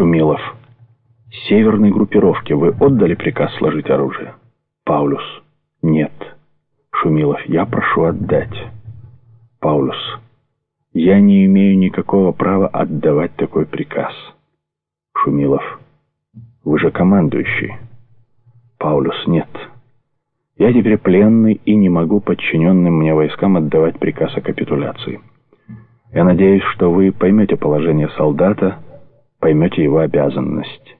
Шумилов. Северной группировке вы отдали приказ сложить оружие? Паулюс. Нет. Шумилов. Я прошу отдать. Паулюс. Я не имею никакого права отдавать такой приказ. Шумилов. Вы же командующий. Паулюс. Нет. Я теперь пленный и не могу подчиненным мне войскам отдавать приказ о капитуляции. Я надеюсь, что вы поймете положение солдата, поймете его обязанность.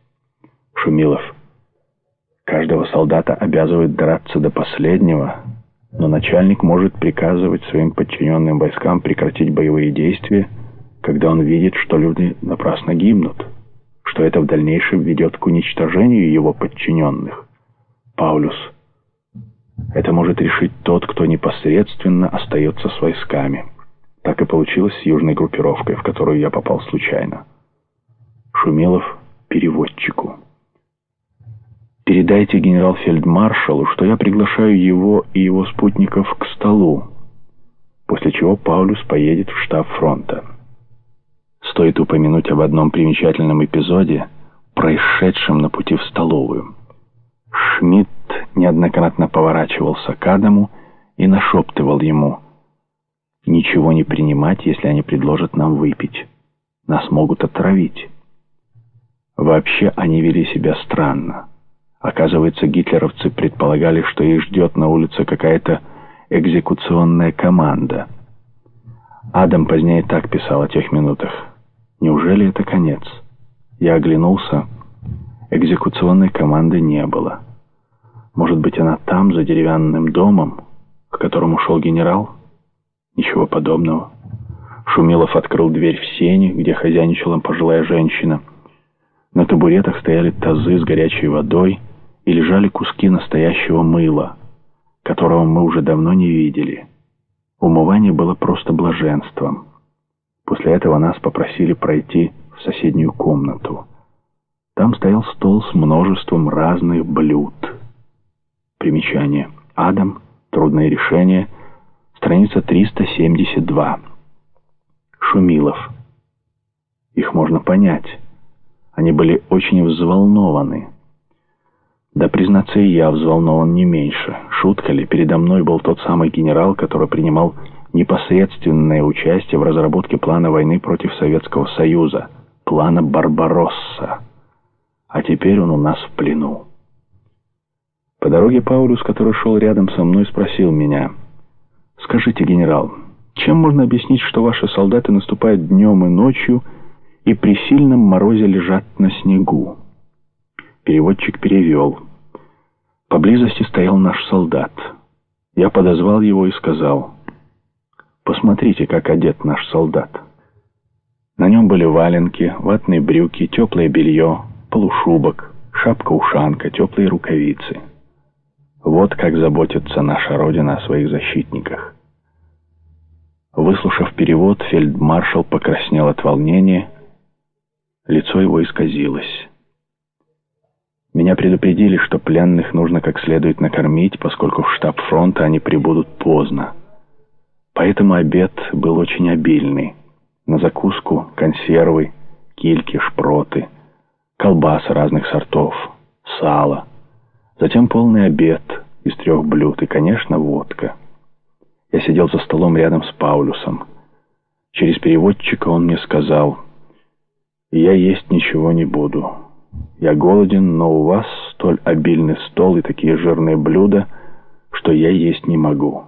Шумилов. Каждого солдата обязывает драться до последнего, но начальник может приказывать своим подчиненным войскам прекратить боевые действия, когда он видит, что люди напрасно гибнут, что это в дальнейшем ведет к уничтожению его подчиненных. Паулюс. Это может решить тот, кто непосредственно остается с войсками. Так и получилось с южной группировкой, в которую я попал случайно. Шумилов переводчику. Передайте генерал-фельдмаршалу, что я приглашаю его и его спутников к столу, после чего Паулюс поедет в штаб фронта. Стоит упомянуть об одном примечательном эпизоде, происшедшем на пути в столовую. Шмидт неоднократно поворачивался к Адаму и нашептывал ему «Ничего не принимать, если они предложат нам выпить. Нас могут отравить». Вообще они вели себя странно. Оказывается, гитлеровцы предполагали, что их ждет на улице какая-то экзекуционная команда. Адам позднее так писал о тех минутах. «Неужели это конец?» Я оглянулся. Экзекуционной команды не было. Может быть, она там, за деревянным домом, к которому шел генерал? Ничего подобного. Шумилов открыл дверь в сене, где хозяйничала пожилая женщина. На табуретах стояли тазы с горячей водой и лежали куски настоящего мыла, которого мы уже давно не видели. Умывание было просто блаженством. После этого нас попросили пройти в соседнюю комнату. Там стоял стол с множеством разных блюд. Примечание. Адам. Трудное решение. Страница 372. Шумилов. Их можно понять. Они были очень взволнованы. Да, признаться, и я взволнован не меньше. Шутка ли, передо мной был тот самый генерал, который принимал непосредственное участие в разработке плана войны против Советского Союза, плана Барбаросса. А теперь он у нас в плену. По дороге Паулюс, который шел рядом со мной, спросил меня, «Скажите, генерал, чем можно объяснить, что ваши солдаты наступают днем и ночью и при сильном морозе лежат на снегу?» Переводчик перевел. Поблизости стоял наш солдат. Я подозвал его и сказал, «Посмотрите, как одет наш солдат». На нем были валенки, ватные брюки, теплое белье, полушубок, шапка-ушанка, теплые рукавицы. Вот как заботится наша Родина о своих защитниках. Выслушав перевод, фельдмаршал покраснел от волнения, его исказилось. Меня предупредили, что пленных нужно как следует накормить, поскольку в штаб фронта они прибудут поздно. Поэтому обед был очень обильный. На закуску консервы, кильки, шпроты, колбасы разных сортов, сало — Затем полный обед из трех блюд и, конечно, водка. Я сидел за столом рядом с Паулюсом. Через переводчика он мне сказал, «Я есть ничего не буду. Я голоден, но у вас столь обильный стол и такие жирные блюда, что я есть не могу.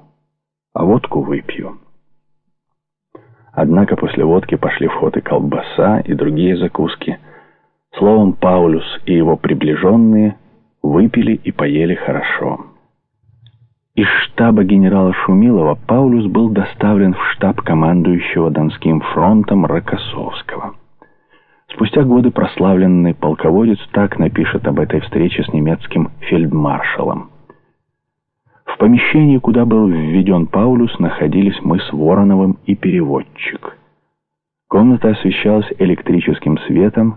А водку выпью». Однако после водки пошли в ход и колбаса, и другие закуски. Словом, Паулюс и его приближенные – выпили и поели хорошо. Из штаба генерала Шумилова Паулюс был доставлен в штаб командующего Донским фронтом Рокоссовского. Спустя годы прославленный полководец так напишет об этой встрече с немецким фельдмаршалом. В помещении, куда был введен Паулюс, находились мы с Вороновым и переводчик. Комната освещалась электрическим светом,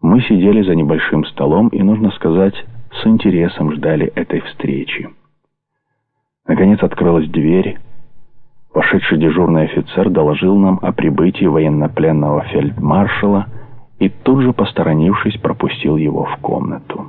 мы сидели за небольшим столом и, нужно сказать, с интересом ждали этой встречи. Наконец открылась дверь. Вошедший дежурный офицер доложил нам о прибытии военнопленного фельдмаршала и тут же, посторонившись, пропустил его в комнату.